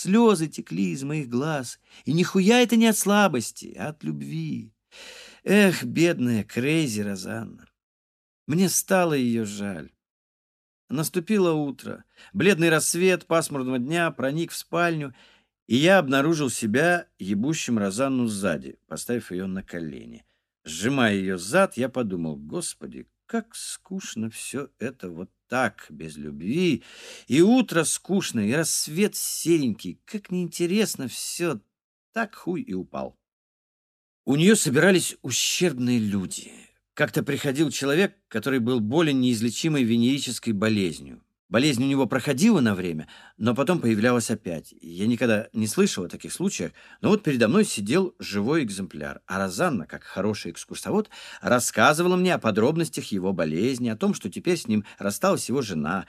Слезы текли из моих глаз. И нихуя это не от слабости, а от любви. Эх, бедная Крейзи Розанна. Мне стало ее жаль. Наступило утро. Бледный рассвет пасмурного дня проник в спальню, и я обнаружил себя ебущим Розанну сзади, поставив ее на колени. Сжимая ее зад, я подумал, господи, как скучно все это вот так, без любви. И утро скучно, и рассвет серенький. Как неинтересно все. Так хуй и упал. У нее собирались ущербные люди. Как-то приходил человек, который был болен неизлечимой венерической болезнью. Болезнь у него проходила на время, но потом появлялась опять. Я никогда не слышал о таких случаях, но вот передо мной сидел живой экземпляр. А Розанна, как хороший экскурсовод, рассказывала мне о подробностях его болезни, о том, что теперь с ним рассталась его жена.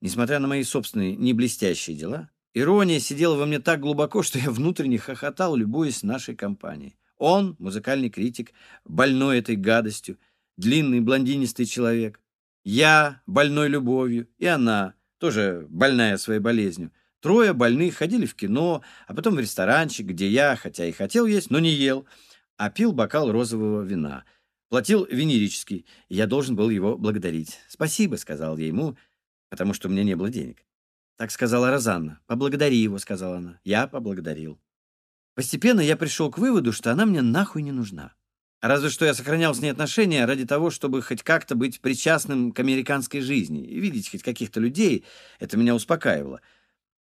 Несмотря на мои собственные неблестящие дела, ирония сидела во мне так глубоко, что я внутренне хохотал, любуясь нашей компанией. Он, музыкальный критик, больной этой гадостью, длинный блондинистый человек, я больной любовью, и она, тоже больная своей болезнью. Трое больных ходили в кино, а потом в ресторанчик, где я, хотя и хотел есть, но не ел, а пил бокал розового вина. Платил венерический, и я должен был его благодарить. «Спасибо», — сказал я ему, потому что у меня не было денег. Так сказала Розанна. «Поблагодари его», — сказала она. Я поблагодарил. Постепенно я пришел к выводу, что она мне нахуй не нужна. Разве что я сохранял с ней отношения ради того, чтобы хоть как-то быть причастным к американской жизни и видеть хоть каких-то людей. Это меня успокаивало.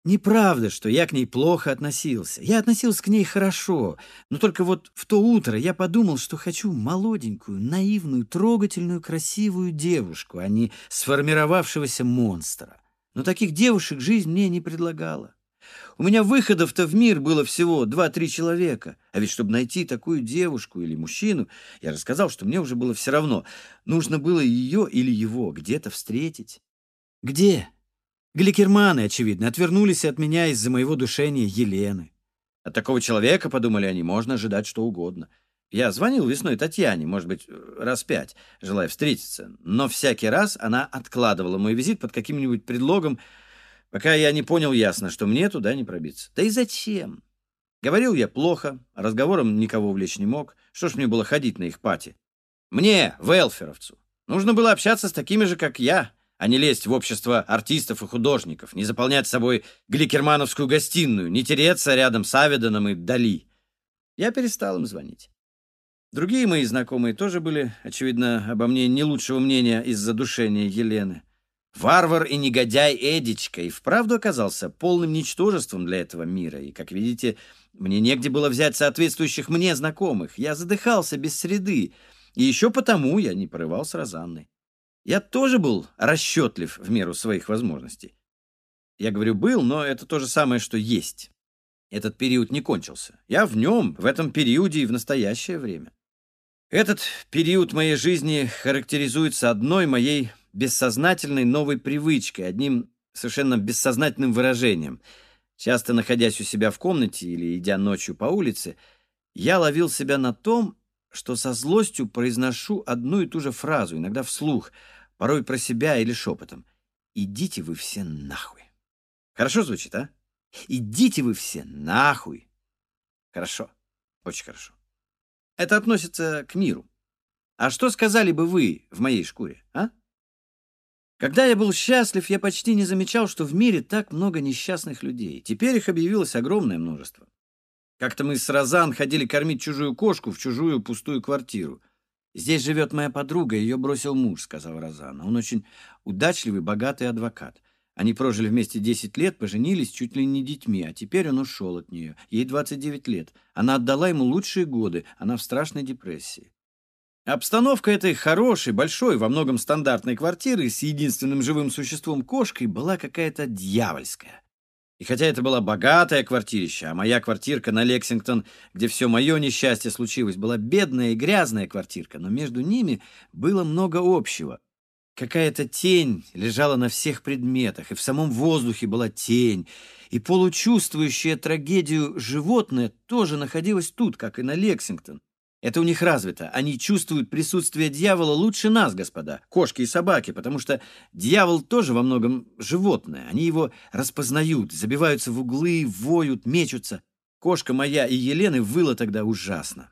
Неправда, что я к ней плохо относился. Я относился к ней хорошо. Но только вот в то утро я подумал, что хочу молоденькую, наивную, трогательную, красивую девушку, а не сформировавшегося монстра. Но таких девушек жизнь мне не предлагала. У меня выходов-то в мир было всего два-три человека. А ведь чтобы найти такую девушку или мужчину, я рассказал, что мне уже было все равно. Нужно было ее или его где-то встретить. Где? Гликерманы, очевидно, отвернулись от меня из-за моего душения Елены. От такого человека, подумали они, можно ожидать что угодно. Я звонил весной Татьяне, может быть, раз пять, желая встретиться, но всякий раз она откладывала мой визит под каким-нибудь предлогом, пока я не понял ясно, что мне туда не пробиться. Да и зачем? Говорил я плохо, разговором никого увлечь не мог. Что ж мне было ходить на их пати? Мне, велферовцу, нужно было общаться с такими же, как я, а не лезть в общество артистов и художников, не заполнять собой гликермановскую гостиную, не тереться рядом с Авиданом и Дали. Я перестал им звонить. Другие мои знакомые тоже были, очевидно, обо мне не лучшего мнения из-за душения Елены. Варвар и негодяй Эдичка и вправду оказался полным ничтожеством для этого мира, и, как видите, мне негде было взять соответствующих мне знакомых. Я задыхался без среды, и еще потому я не порывался Розанной. Я тоже был расчетлив в меру своих возможностей. Я говорю «был», но это то же самое, что «есть». Этот период не кончился. Я в нем, в этом периоде и в настоящее время. Этот период моей жизни характеризуется одной моей бессознательной новой привычкой, одним совершенно бессознательным выражением. Часто находясь у себя в комнате или идя ночью по улице, я ловил себя на том, что со злостью произношу одну и ту же фразу, иногда вслух, порой про себя или шепотом. «Идите вы все нахуй». Хорошо звучит, а? «Идите вы все нахуй». Хорошо, очень хорошо. Это относится к миру. А что сказали бы вы в моей шкуре, а? Когда я был счастлив, я почти не замечал, что в мире так много несчастных людей. Теперь их объявилось огромное множество. Как-то мы с Розан ходили кормить чужую кошку в чужую пустую квартиру. «Здесь живет моя подруга, ее бросил муж», — сказал Розана. «Он очень удачливый, богатый адвокат. Они прожили вместе 10 лет, поженились чуть ли не детьми, а теперь он ушел от нее. Ей 29 лет. Она отдала ему лучшие годы, она в страшной депрессии. Обстановка этой хорошей, большой, во многом стандартной квартиры с единственным живым существом кошкой была какая-то дьявольская. И хотя это была богатая квартирища, а моя квартирка на Лексингтон, где все мое несчастье случилось, была бедная и грязная квартирка, но между ними было много общего. Какая-то тень лежала на всех предметах, и в самом воздухе была тень, и получувствующее трагедию животное тоже находилось тут, как и на Лексингтон. Это у них развито. Они чувствуют присутствие дьявола лучше нас, господа, кошки и собаки, потому что дьявол тоже во многом животное. Они его распознают, забиваются в углы, воют, мечутся. Кошка моя и Елены выла тогда ужасно.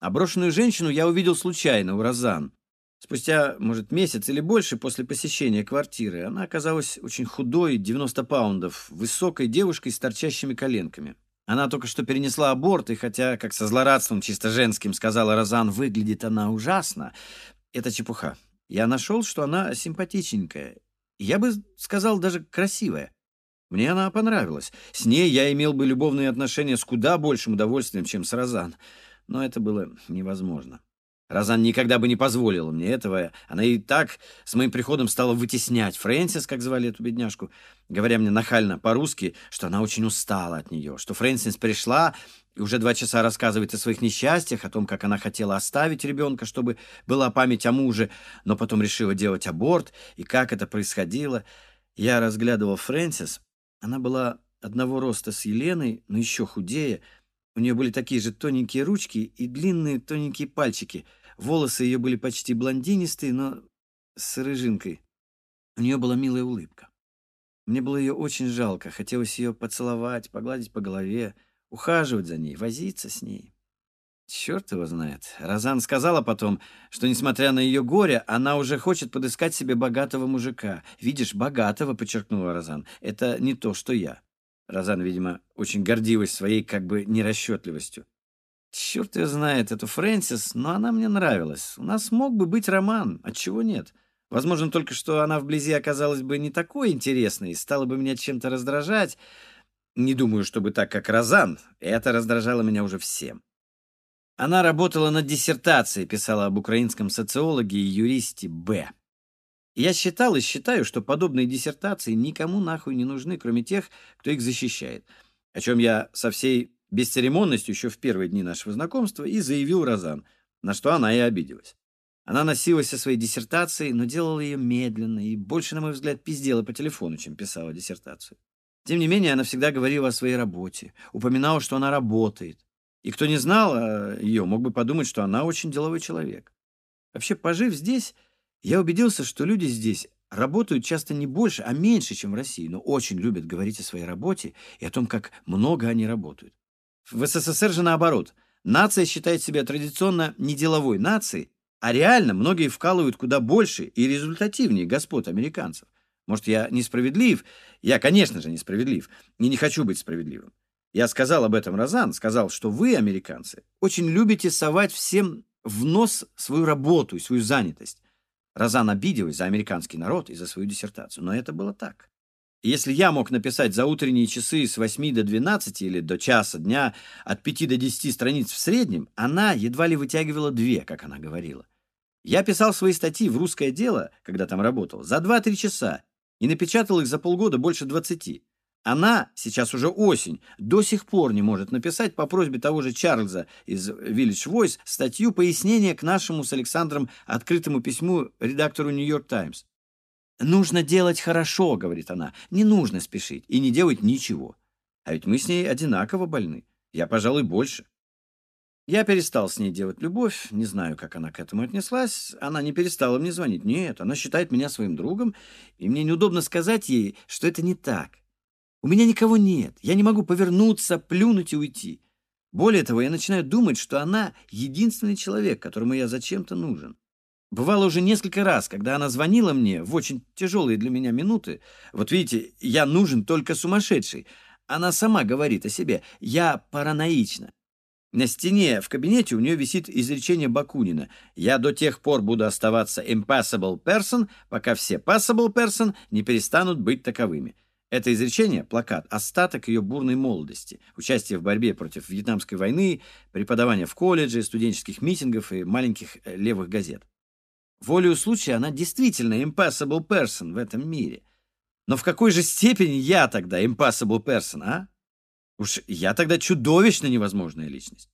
А брошенную женщину я увидел случайно у Розан. Спустя, может, месяц или больше после посещения квартиры она оказалась очень худой, 90 паундов, высокой девушкой с торчащими коленками. Она только что перенесла аборт, и хотя, как со злорадством чисто женским сказала Розан, выглядит она ужасно, это чепуха. Я нашел, что она симпатичненькая. Я бы сказал, даже красивая. Мне она понравилась. С ней я имел бы любовные отношения с куда большим удовольствием, чем с Розан. Но это было невозможно. Розан никогда бы не позволила мне этого. Она и так с моим приходом стала вытеснять Фрэнсис, как звали эту бедняжку, говоря мне нахально по-русски, что она очень устала от нее, что Фрэнсис пришла и уже два часа рассказывает о своих несчастьях, о том, как она хотела оставить ребенка, чтобы была память о муже, но потом решила делать аборт, и как это происходило. Я разглядывал Фрэнсис. Она была одного роста с Еленой, но еще худее — у нее были такие же тоненькие ручки и длинные тоненькие пальчики. Волосы ее были почти блондинистые, но с рыжинкой. У нее была милая улыбка. Мне было ее очень жалко. Хотелось ее поцеловать, погладить по голове, ухаживать за ней, возиться с ней. Черт его знает. Розан сказала потом, что, несмотря на ее горе, она уже хочет подыскать себе богатого мужика. «Видишь, богатого», — подчеркнула Розан, — «это не то, что я». Розан, видимо, очень гордилась своей как бы нерасчетливостью. Черт ее знает, эту Фрэнсис, но она мне нравилась. У нас мог бы быть роман, отчего нет? Возможно, только что она вблизи оказалась бы не такой интересной и стала бы меня чем-то раздражать. Не думаю, чтобы так, как Розан. Это раздражало меня уже всем. Она работала над диссертацией, писала об украинском социологе и юристе Б. Я считал и считаю, что подобные диссертации никому нахуй не нужны, кроме тех, кто их защищает. О чем я со всей бесцеремонностью еще в первые дни нашего знакомства и заявил Розан, на что она и обиделась. Она носилась со своей диссертацией, но делала ее медленно и больше, на мой взгляд, пиздела по телефону, чем писала диссертацию. Тем не менее, она всегда говорила о своей работе, упоминала, что она работает. И кто не знал ее, мог бы подумать, что она очень деловой человек. Вообще, пожив здесь, я убедился, что люди здесь работают часто не больше, а меньше, чем в России, но очень любят говорить о своей работе и о том, как много они работают. В СССР же наоборот. Нация считает себя традиционно не деловой нацией, а реально многие вкалывают куда больше и результативнее господ американцев. Может, я несправедлив? Я, конечно же, несправедлив. И не хочу быть справедливым. Я сказал об этом Розан, сказал, что вы, американцы, очень любите совать всем в нос свою работу и свою занятость. Розан обиделась за американский народ и за свою диссертацию, но это было так. Если я мог написать за утренние часы с 8 до 12 или до часа дня от 5 до 10 страниц в среднем, она едва ли вытягивала две, как она говорила. Я писал свои статьи в «Русское дело», когда там работал, за 2-3 часа и напечатал их за полгода больше 20. Она, сейчас уже осень, до сих пор не может написать по просьбе того же Чарльза из Village Voice статью пояснения к нашему с Александром открытому письму редактору Нью-Йорк Таймс. «Нужно делать хорошо», — говорит она, — «не нужно спешить и не делать ничего. А ведь мы с ней одинаково больны. Я, пожалуй, больше». Я перестал с ней делать любовь, не знаю, как она к этому отнеслась. Она не перестала мне звонить. Нет, она считает меня своим другом, и мне неудобно сказать ей, что это не так. У меня никого нет. Я не могу повернуться, плюнуть и уйти. Более того, я начинаю думать, что она единственный человек, которому я зачем-то нужен. Бывало уже несколько раз, когда она звонила мне в очень тяжелые для меня минуты. Вот видите, я нужен только сумасшедший. Она сама говорит о себе. Я параноична. На стене в кабинете у нее висит изречение Бакунина. «Я до тех пор буду оставаться impossible person, пока все possible person не перестанут быть таковыми». Это изречение – плакат, остаток ее бурной молодости, участие в борьбе против Вьетнамской войны, преподавание в колледже, студенческих митингов и маленьких э, левых газет. Волею случая она действительно impossible person в этом мире. Но в какой же степени я тогда impossible person, а? Уж я тогда чудовищно невозможная личность.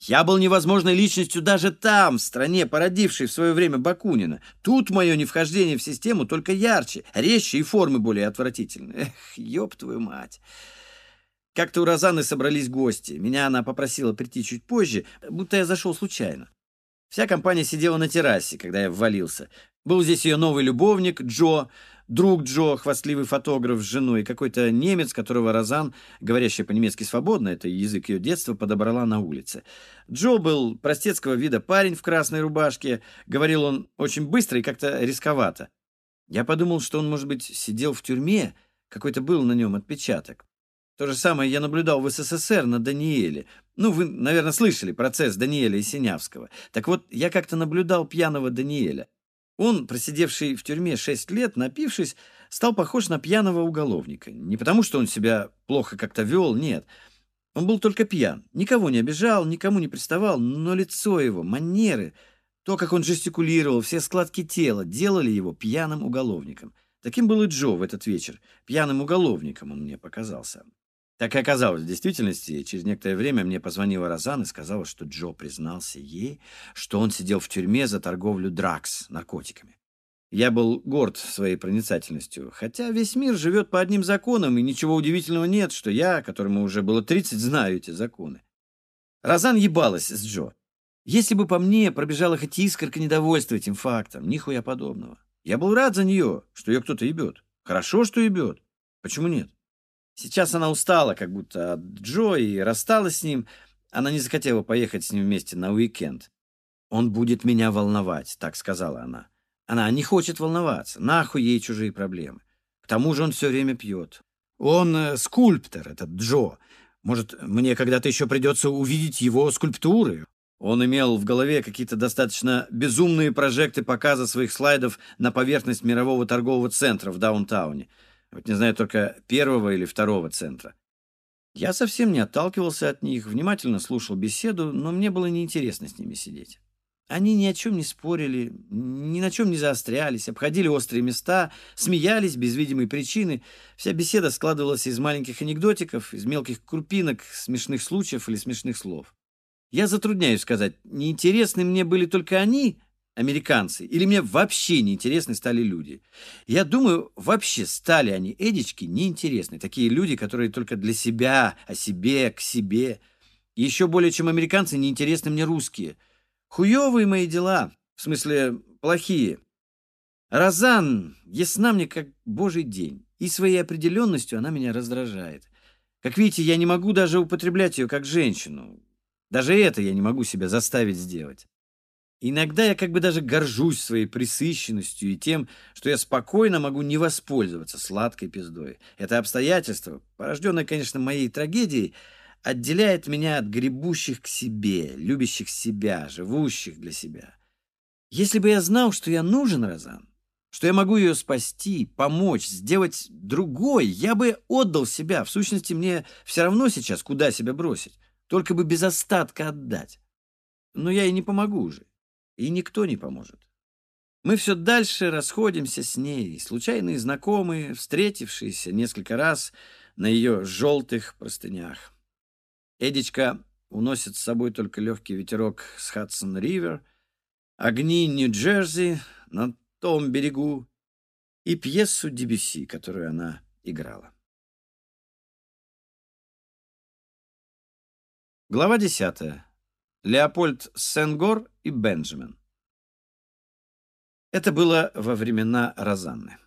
Я был невозможной личностью даже там, в стране, породившей в свое время Бакунина. Тут мое невхождение в систему только ярче, резче и формы более отвратительные. Эх, ёб твою мать. Как-то у Розаны собрались гости. Меня она попросила прийти чуть позже, будто я зашел случайно. Вся компания сидела на террасе, когда я ввалился. Был здесь ее новый любовник Джо, друг Джо, хвастливый фотограф с женой, какой-то немец, которого Розан, говорящий по-немецки свободно, это язык ее детства, подобрала на улице. Джо был простецкого вида парень в красной рубашке, говорил он очень быстро и как-то рисковато. Я подумал, что он, может быть, сидел в тюрьме, какой-то был на нем отпечаток. То же самое я наблюдал в СССР на Даниэле. Ну, вы, наверное, слышали процесс Даниэля Синявского. Так вот, я как-то наблюдал пьяного Даниэля. Он, просидевший в тюрьме шесть лет, напившись, стал похож на пьяного уголовника. Не потому, что он себя плохо как-то вел, нет. Он был только пьян. Никого не обижал, никому не приставал, но лицо его, манеры, то, как он жестикулировал, все складки тела делали его пьяным уголовником. Таким был и Джо в этот вечер. Пьяным уголовником он мне показался. Так и оказалось в действительности. Через некоторое время мне позвонила Розан и сказала, что Джо признался ей, что он сидел в тюрьме за торговлю дракс, наркотиками. Я был горд своей проницательностью, хотя весь мир живет по одним законам, и ничего удивительного нет, что я, которому уже было 30, знаю эти законы. Розан ебалась с Джо. Если бы по мне пробежала хоть искорка недовольства этим фактом, нихуя подобного. Я был рад за нее, что ее кто-то ебет. Хорошо, что ебет. Почему нет? Сейчас она устала, как будто от Джо, и рассталась с ним. Она не захотела поехать с ним вместе на уикенд. «Он будет меня волновать», — так сказала она. Она не хочет волноваться, нахуй ей чужие проблемы. К тому же он все время пьет. Он э, скульптор, этот Джо. Может, мне когда-то еще придется увидеть его скульптуры. Он имел в голове какие-то достаточно безумные прожекты показа своих слайдов на поверхность мирового торгового центра в даунтауне. Вот не знаю только первого или второго центра. Я совсем не отталкивался от них, внимательно слушал беседу, но мне было неинтересно с ними сидеть. Они ни о чем не спорили, ни на чем не заострялись, обходили острые места, смеялись без видимой причины. Вся беседа складывалась из маленьких анекдотиков, из мелких крупинок, смешных случаев или смешных слов. Я затрудняюсь сказать, неинтересны мне были только они, американцы, или мне вообще неинтересны стали люди. Я думаю, вообще стали они, Эдички, неинтересны. Такие люди, которые только для себя, о себе, к себе. Еще более, чем американцы, неинтересны мне русские. Хуевые мои дела, в смысле, плохие. Розан ясна мне как божий день, и своей определенностью она меня раздражает. Как видите, я не могу даже употреблять ее как женщину. Даже это я не могу себя заставить сделать. Иногда я как бы даже горжусь своей присыщенностью и тем, что я спокойно могу не воспользоваться сладкой пиздой. Это обстоятельство, порожденное, конечно, моей трагедией, отделяет меня от гребущих к себе, любящих себя, живущих для себя. Если бы я знал, что я нужен Розан, что я могу ее спасти, помочь, сделать другой, я бы отдал себя. В сущности, мне все равно сейчас, куда себя бросить, только бы без остатка отдать. Но я ей не помогу уже и никто не поможет. Мы все дальше расходимся с ней, случайные знакомые, встретившиеся несколько раз на ее желтых простынях. Эдичка уносит с собой только легкий ветерок с Хадсон-Ривер, огни Нью-Джерси на том берегу и пьесу Дебюсси, которую она играла. Глава десятая. Леопольд Сенгор и Бенджамин. Это было во времена Розанны.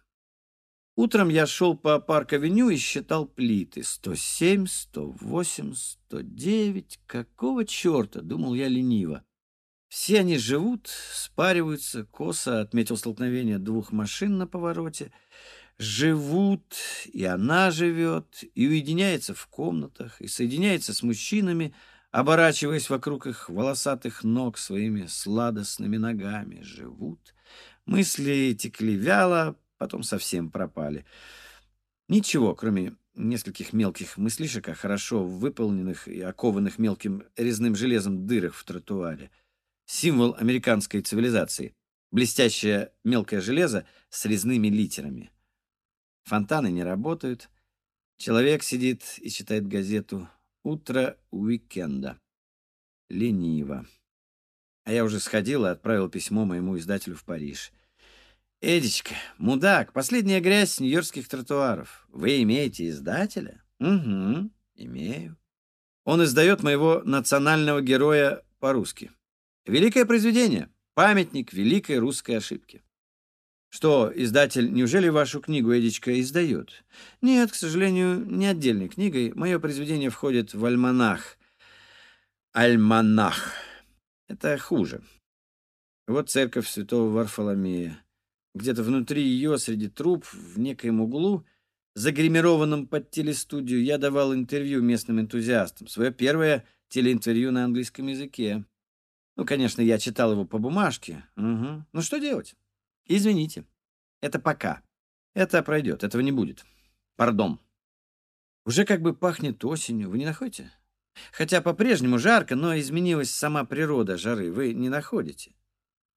Утром я шел по парк-авеню и считал плиты. 107, 108, 109. Какого черта, думал я лениво. Все они живут, спариваются, косо отметил столкновение двух машин на повороте. Живут, и она живет, и уединяется в комнатах, и соединяется с мужчинами, оборачиваясь вокруг их волосатых ног своими сладостными ногами, живут. Мысли текли вяло, потом совсем пропали. Ничего, кроме нескольких мелких мыслишек о хорошо выполненных и окованных мелким резным железом дырах в тротуаре. Символ американской цивилизации. Блестящее мелкое железо с резными литерами. Фонтаны не работают. Человек сидит и читает газету Утро уикенда. Лениво. А я уже сходил и отправил письмо моему издателю в Париж. «Эдичка, мудак, последняя грязь с нью-йоркских тротуаров. Вы имеете издателя?» «Угу, имею». Он издает моего национального героя по-русски. Великое произведение. Памятник великой русской ошибки. Что, издатель, неужели вашу книгу Эдичка издает? Нет, к сожалению, не отдельной книгой. Мое произведение входит в альманах. Альманах. Это хуже. Вот церковь святого Варфоломея. Где-то внутри ее, среди труб, в некоем углу, загримированном под телестудию, я давал интервью местным энтузиастам. Свое первое телеинтервью на английском языке. Ну, конечно, я читал его по бумажке. Угу. Ну, что делать? Извините. Это пока. Это пройдет, этого не будет. Пардон. Уже как бы пахнет осенью, вы не находите? Хотя по-прежнему жарко, но изменилась сама природа жары, вы не находите?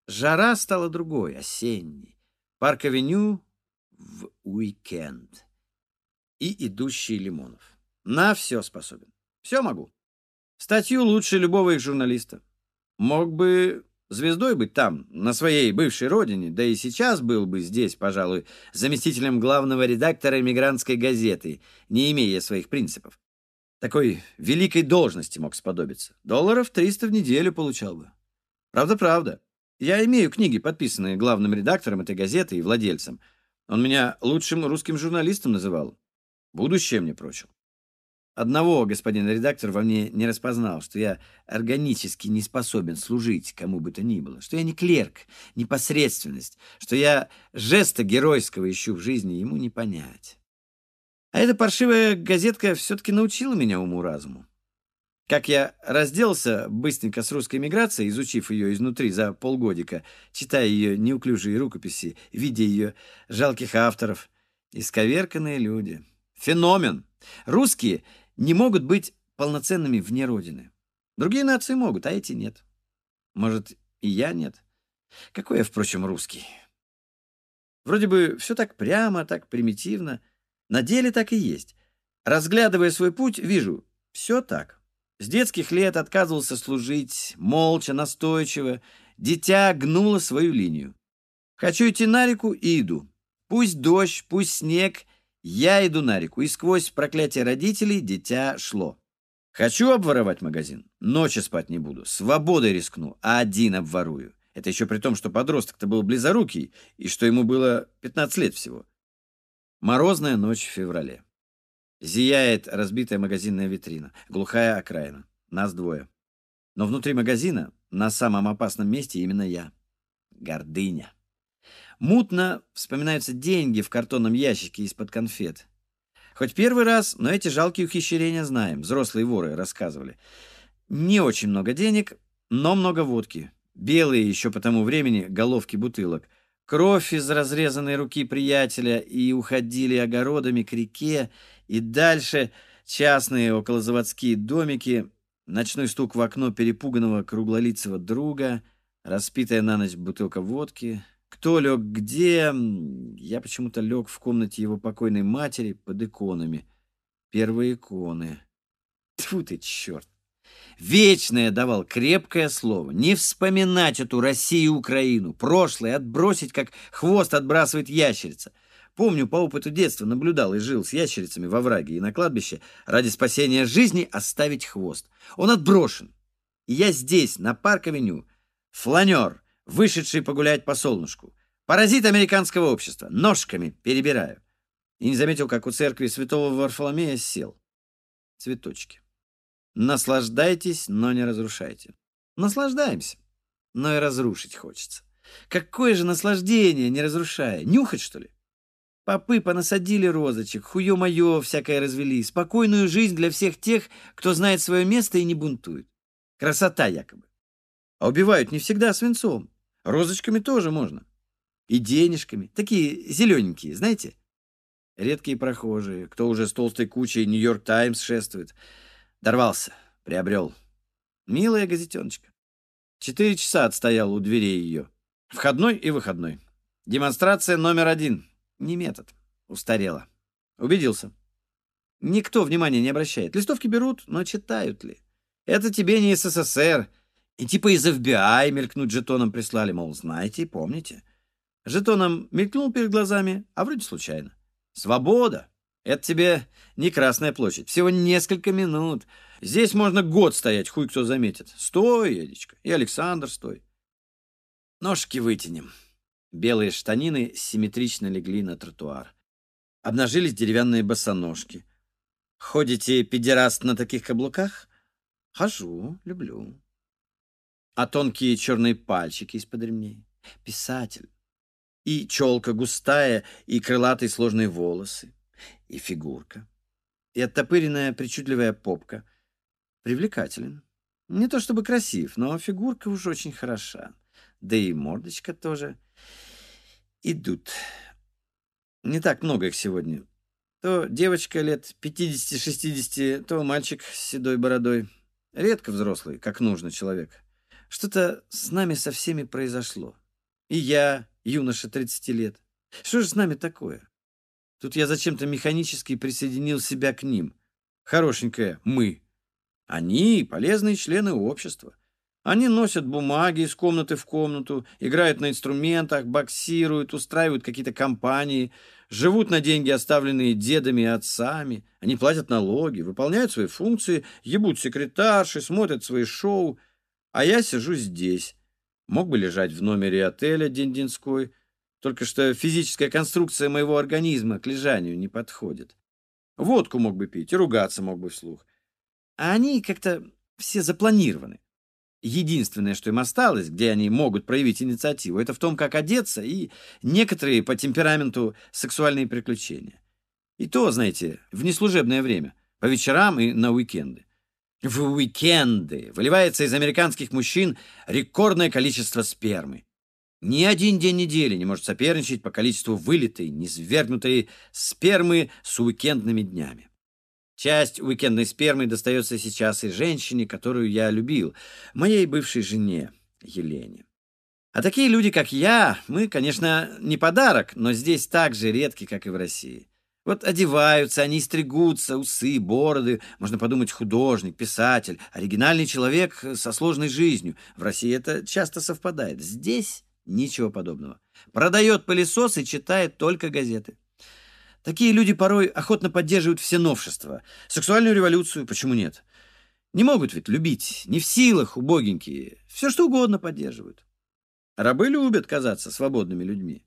Жара стала другой, осенней. Парк-авеню в уикенд. И идущий Лимонов. На все способен. Все могу. Статью лучше любого их журналиста. Мог бы звездой быть там, на своей бывшей родине, да и сейчас был бы здесь, пожалуй, заместителем главного редактора эмигрантской газеты, не имея своих принципов. Такой великой должности мог сподобиться. Долларов 300 в неделю получал бы. Правда-правда. Я имею книги, подписанные главным редактором этой газеты и владельцем. Он меня лучшим русским журналистом называл. Будущее мне прочил. Одного господин редактор во мне не распознал, что я органически не способен служить кому бы то ни было, что я не клерк, не посредственность, что я жеста геройского ищу в жизни, ему не понять. А эта паршивая газетка все-таки научила меня уму-разуму. Как я разделался быстренько с русской миграцией, изучив ее изнутри за полгодика, читая ее неуклюжие рукописи, видя ее жалких авторов, исковерканные люди. Феномен. Русские не могут быть полноценными вне Родины. Другие нации могут, а эти нет. Может, и я нет. Какой я, впрочем, русский? Вроде бы все так прямо, так примитивно. На деле так и есть. Разглядывая свой путь, вижу, все так. С детских лет отказывался служить, молча, настойчиво. Дитя гнуло свою линию. Хочу идти на реку и иду. Пусть дождь, пусть снег — я иду на реку, и сквозь проклятие родителей дитя шло. Хочу обворовать магазин, ночи спать не буду, свободой рискну, а один обворую. Это еще при том, что подросток-то был близорукий, и что ему было 15 лет всего. Морозная ночь в феврале. Зияет разбитая магазинная витрина, глухая окраина. Нас двое. Но внутри магазина, на самом опасном месте, именно я. Гордыня. Мутно вспоминаются деньги в картонном ящике из-под конфет. Хоть первый раз, но эти жалкие ухищрения знаем. Взрослые воры рассказывали. Не очень много денег, но много водки. Белые еще по тому времени головки бутылок. Кровь из разрезанной руки приятеля и уходили огородами к реке, и дальше частные околозаводские домики, ночной стук в окно перепуганного круглолицего друга, распитая на ночь бутылка водки — кто лег где? Я почему-то лег в комнате его покойной матери под иконами. Первые иконы. Тьфу ты, черт! Вечное давал крепкое слово. Не вспоминать эту Россию и Украину. Прошлое отбросить, как хвост отбрасывает ящерица. Помню, по опыту детства наблюдал и жил с ящерицами во враге и на кладбище ради спасения жизни оставить хвост. Он отброшен. И я здесь, на парк-авеню, фланер — вышедший погулять по солнышку. Паразит американского общества. Ножками перебираю. И не заметил, как у церкви святого Варфоломея сел. Цветочки. Наслаждайтесь, но не разрушайте. Наслаждаемся, но и разрушить хочется. Какое же наслаждение, не разрушая. Нюхать, что ли? Попы понасадили розочек, хуё-моё всякое развели. Спокойную жизнь для всех тех, кто знает свое место и не бунтует. Красота якобы. А убивают не всегда свинцом. Розочками тоже можно. И денежками. Такие зелененькие, знаете? Редкие прохожие, кто уже с толстой кучей Нью-Йорк Таймс шествует. Дорвался, приобрел. Милая газетеночка. Четыре часа отстоял у дверей ее. Входной и выходной. Демонстрация номер один. Не метод. Устарела. Убедился. Никто внимания не обращает. Листовки берут, но читают ли? Это тебе не СССР, и типа из FBI мелькнуть жетоном прислали, мол, знаете, помните. Жетоном мелькнул перед глазами, а вроде случайно. Свобода. Это тебе не Красная площадь. Всего несколько минут. Здесь можно год стоять, хуй кто заметит. Стой, Едечка. И Александр, стой. Ножки вытянем. Белые штанины симметрично легли на тротуар. Обнажились деревянные босоножки. Ходите, педераст, на таких каблуках? Хожу, люблю. А тонкие черные пальчики из-под ремней? Писатель. И челка густая, и крылатые сложные волосы, и фигурка, и оттопыренная причудливая попка. Привлекателен. Не то чтобы красив, но фигурка уж очень хороша. Да и мордочка тоже. Идут. Не так много их сегодня. То девочка лет 50-60, то мальчик с седой бородой. Редко взрослый, как нужно человек. Что-то с нами со всеми произошло. И я, юноша 30 лет. Что же с нами такое? Тут я зачем-то механически присоединил себя к ним. Хорошенькое «мы». Они — полезные члены общества. Они носят бумаги из комнаты в комнату, играют на инструментах, боксируют, устраивают какие-то компании, живут на деньги, оставленные дедами и отцами. Они платят налоги, выполняют свои функции, ебут секретарши, смотрят свои шоу. А я сижу здесь. Мог бы лежать в номере отеля Дендинской, только что физическая конструкция моего организма к лежанию не подходит. Водку мог бы пить и ругаться мог бы вслух. А они как-то все запланированы. Единственное, что им осталось, где они могут проявить инициативу, это в том, как одеться и некоторые по темпераменту сексуальные приключения. И то, знаете, в неслужебное время, по вечерам и на уикенды. В уикенды выливается из американских мужчин рекордное количество спермы. Ни один день недели не может соперничать по количеству вылитой, низвергнутой спермы с уикендными днями. Часть уикендной спермы достается сейчас и женщине, которую я любил, моей бывшей жене Елене. А такие люди, как я, мы, конечно, не подарок, но здесь так же редки, как и в России. Вот одеваются, они стригутся, усы, бороды. Можно подумать, художник, писатель, оригинальный человек со сложной жизнью. В России это часто совпадает. Здесь ничего подобного. Продает пылесос и читает только газеты. Такие люди порой охотно поддерживают все новшества. Сексуальную революцию, почему нет? Не могут ведь любить, не в силах, убогенькие. Все что угодно поддерживают. Рабы любят казаться свободными людьми.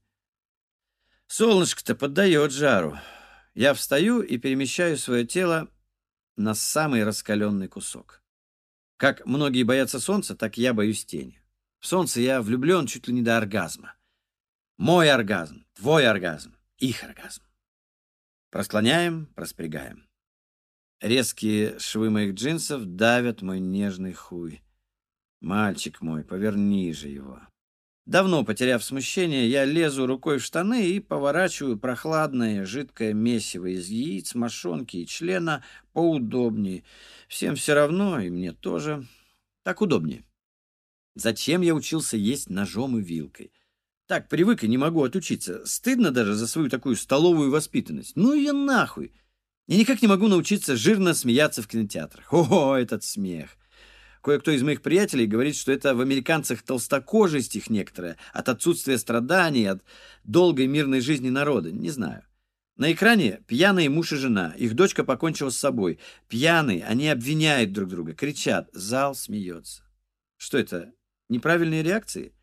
Солнышко-то поддает жару. Я встаю и перемещаю свое тело на самый раскаленный кусок. Как многие боятся солнца, так я боюсь тени. В солнце я влюблен чуть ли не до оргазма. Мой оргазм, твой оргазм, их оргазм. Просклоняем, проспрягаем. Резкие швы моих джинсов давят мой нежный хуй. Мальчик мой, поверни же его. Давно потеряв смущение, я лезу рукой в штаны и поворачиваю прохладное жидкое месиво из яиц, мошонки и члена поудобнее. Всем все равно, и мне тоже. Так удобнее. Зачем я учился есть ножом и вилкой? Так привык и не могу отучиться. Стыдно даже за свою такую столовую воспитанность. Ну и нахуй. Я никак не могу научиться жирно смеяться в кинотеатрах. О, этот смех. Кое-кто из моих приятелей говорит, что это в американцах толстокожесть их некоторая, от отсутствия страданий, от долгой мирной жизни народа. Не знаю. На экране пьяные муж и жена. Их дочка покончила с собой. Пьяные, они обвиняют друг друга, кричат. Зал смеется. Что это? Неправильные реакции?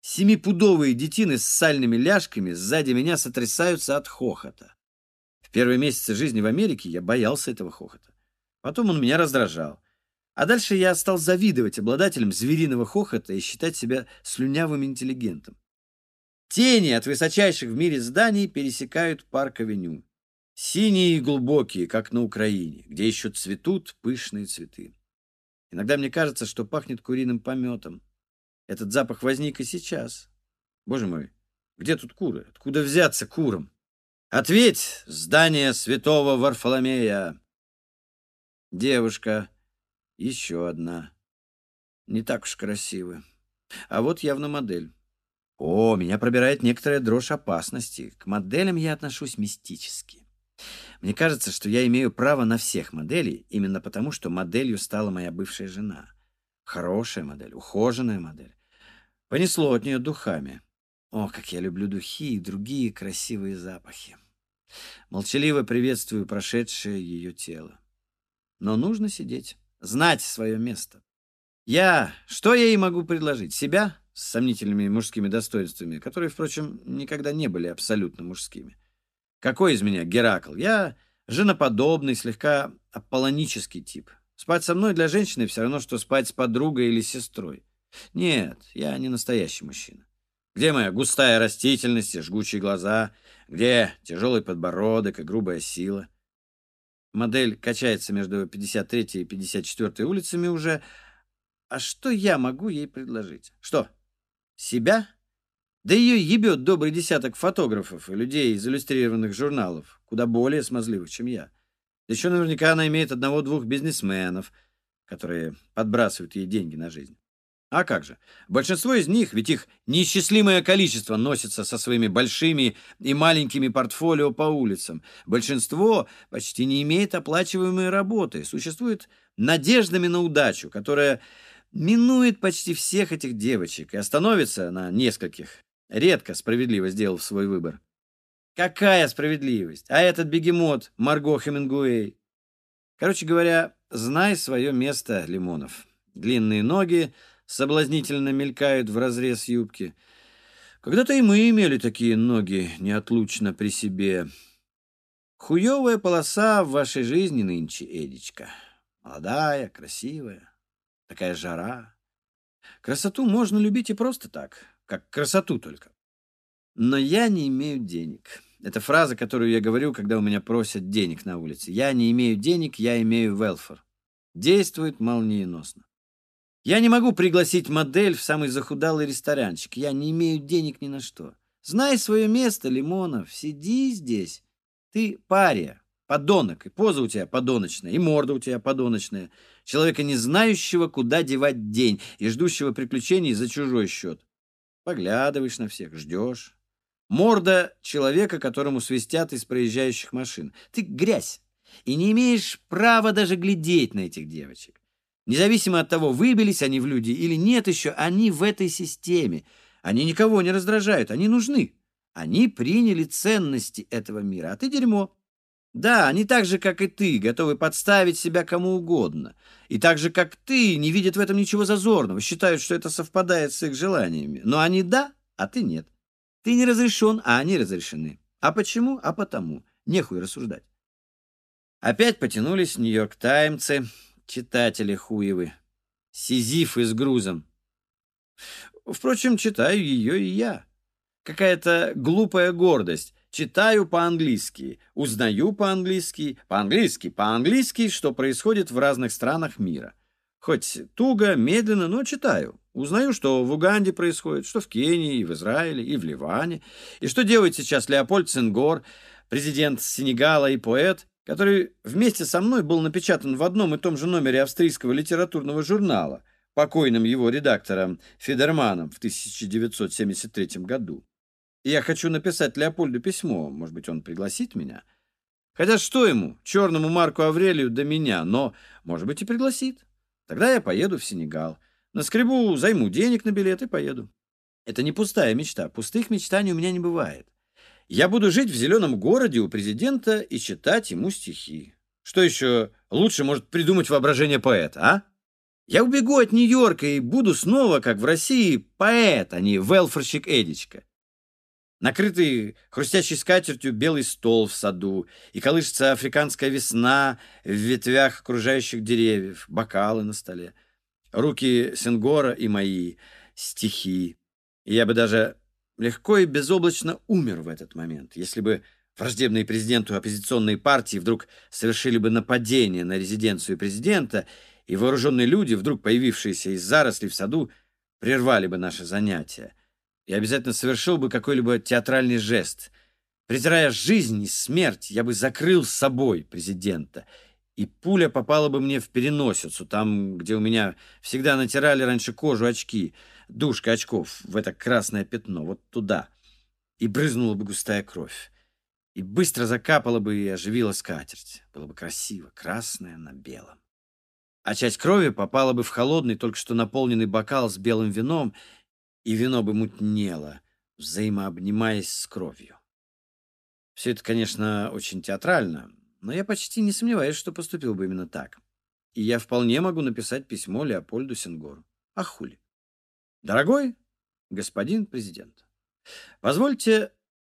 Семипудовые детины с сальными ляжками сзади меня сотрясаются от хохота. В первые месяцы жизни в Америке я боялся этого хохота. Потом он меня раздражал. А дальше я стал завидовать обладателям звериного хохота и считать себя слюнявым интеллигентом. Тени от высочайших в мире зданий пересекают парк-авеню. Синие и глубокие, как на Украине, где еще цветут пышные цветы. Иногда мне кажется, что пахнет куриным пометом. Этот запах возник и сейчас. Боже мой, где тут куры? Откуда взяться курам? Ответь, здание святого Варфоломея. Девушка, еще одна. Не так уж красивы. А вот явно модель. О, меня пробирает некоторая дрожь опасности. К моделям я отношусь мистически. Мне кажется, что я имею право на всех моделей, именно потому, что моделью стала моя бывшая жена. Хорошая модель, ухоженная модель. Понесло от нее духами. О, как я люблю духи и другие красивые запахи. Молчаливо приветствую прошедшее ее тело. Но нужно сидеть, знать свое место. Я, что я ей могу предложить? Себя с сомнительными мужскими достоинствами, которые, впрочем, никогда не были абсолютно мужскими. Какой из меня Геракл? Я женоподобный, слегка аполлонический тип. Спать со мной для женщины все равно, что спать с подругой или сестрой. Нет, я не настоящий мужчина. Где моя густая растительность и жгучие глаза? Где тяжелый подбородок и грубая сила? Модель качается между 53 и 54 улицами уже. А что я могу ей предложить? Что? Себя? Да ее ебет добрый десяток фотографов и людей из иллюстрированных журналов, куда более смазливых, чем я. Еще наверняка она имеет одного-двух бизнесменов, которые подбрасывают ей деньги на жизнь. А как же? Большинство из них, ведь их неисчислимое количество носится со своими большими и маленькими портфолио по улицам. Большинство почти не имеет оплачиваемой работы, существует надеждами на удачу, которая минует почти всех этих девочек и остановится на нескольких, редко справедливо сделав свой выбор. Какая справедливость? А этот бегемот Марго Хемингуэй? Короче говоря, знай свое место, Лимонов. Длинные ноги — соблазнительно мелькают в разрез юбки. Когда-то и мы имели такие ноги неотлучно при себе. Хуевая полоса в вашей жизни нынче, Эдичка. Молодая, красивая, такая жара. Красоту можно любить и просто так, как красоту только. Но я не имею денег. Это фраза, которую я говорю, когда у меня просят денег на улице. Я не имею денег, я имею велфор. Действует молниеносно. Я не могу пригласить модель в самый захудалый ресторанчик. Я не имею денег ни на что. Знай свое место, Лимонов. Сиди здесь. Ты пария, подонок, и поза у тебя подоночная, и морда у тебя подоночная. Человека, не знающего, куда девать день, и ждущего приключений за чужой счет. Поглядываешь на всех, ждешь. Морда человека, которому свистят из проезжающих машин. Ты грязь, и не имеешь права даже глядеть на этих девочек. Независимо от того, выбились они в люди или нет еще, они в этой системе. Они никого не раздражают, они нужны. Они приняли ценности этого мира, а ты дерьмо. Да, они так же, как и ты, готовы подставить себя кому угодно. И так же, как ты, не видят в этом ничего зазорного, считают, что это совпадает с их желаниями. Но они да, а ты нет. Ты не разрешен, а они разрешены. А почему? А потому. Нехуй рассуждать. Опять потянулись Нью-Йорк Таймсы, Читатели хуевы. Сизифы с грузом. Впрочем, читаю ее и я. Какая-то глупая гордость. Читаю по-английски, узнаю по-английски, по-английски, по-английски, что происходит в разных странах мира. Хоть туго, медленно, но читаю. Узнаю, что в Уганде происходит, что в Кении, и в Израиле, и в Ливане, и что делает сейчас Леопольд Сенгор, президент Сенегала и поэт, который вместе со мной был напечатан в одном и том же номере австрийского литературного журнала, покойным его редактором Федерманом в 1973 году. И я хочу написать Леопольду письмо, может быть, он пригласит меня. Хотя что ему, черному Марку Аврелию, до меня, но, может быть, и пригласит. Тогда я поеду в Сенегал. Наскребу, займу денег на билет и поеду. Это не пустая мечта. Пустых мечтаний у меня не бывает. Я буду жить в зеленом городе у президента и читать ему стихи. Что еще лучше может придумать воображение поэта, а? Я убегу от Нью-Йорка и буду снова, как в России, поэт, а не велфорщик Эдичка. Накрытый хрустящей скатертью белый стол в саду, и колышется африканская весна в ветвях окружающих деревьев, бокалы на столе, руки Сенгора и мои, стихи. И я бы даже легко и безоблачно умер в этот момент, если бы враждебные президенту оппозиционные партии вдруг совершили бы нападение на резиденцию президента, и вооруженные люди, вдруг появившиеся из зарослей в саду, прервали бы наше занятие. Я обязательно совершил бы какой-либо театральный жест. Презирая жизнь и смерть, я бы закрыл с собой президента, и пуля попала бы мне в переносицу, там, где у меня всегда натирали раньше кожу очки — душка очков в это красное пятно, вот туда, и брызнула бы густая кровь. И быстро закапала бы и оживила скатерть. Было бы красиво, красное на белом. А часть крови попала бы в холодный, только что наполненный бокал с белым вином, и вино бы мутнело, взаимообнимаясь с кровью. Все это, конечно, очень театрально, но я почти не сомневаюсь, что поступил бы именно так. И я вполне могу написать письмо Леопольду Сенгору. А хули? Дорогой господин президент, позвольте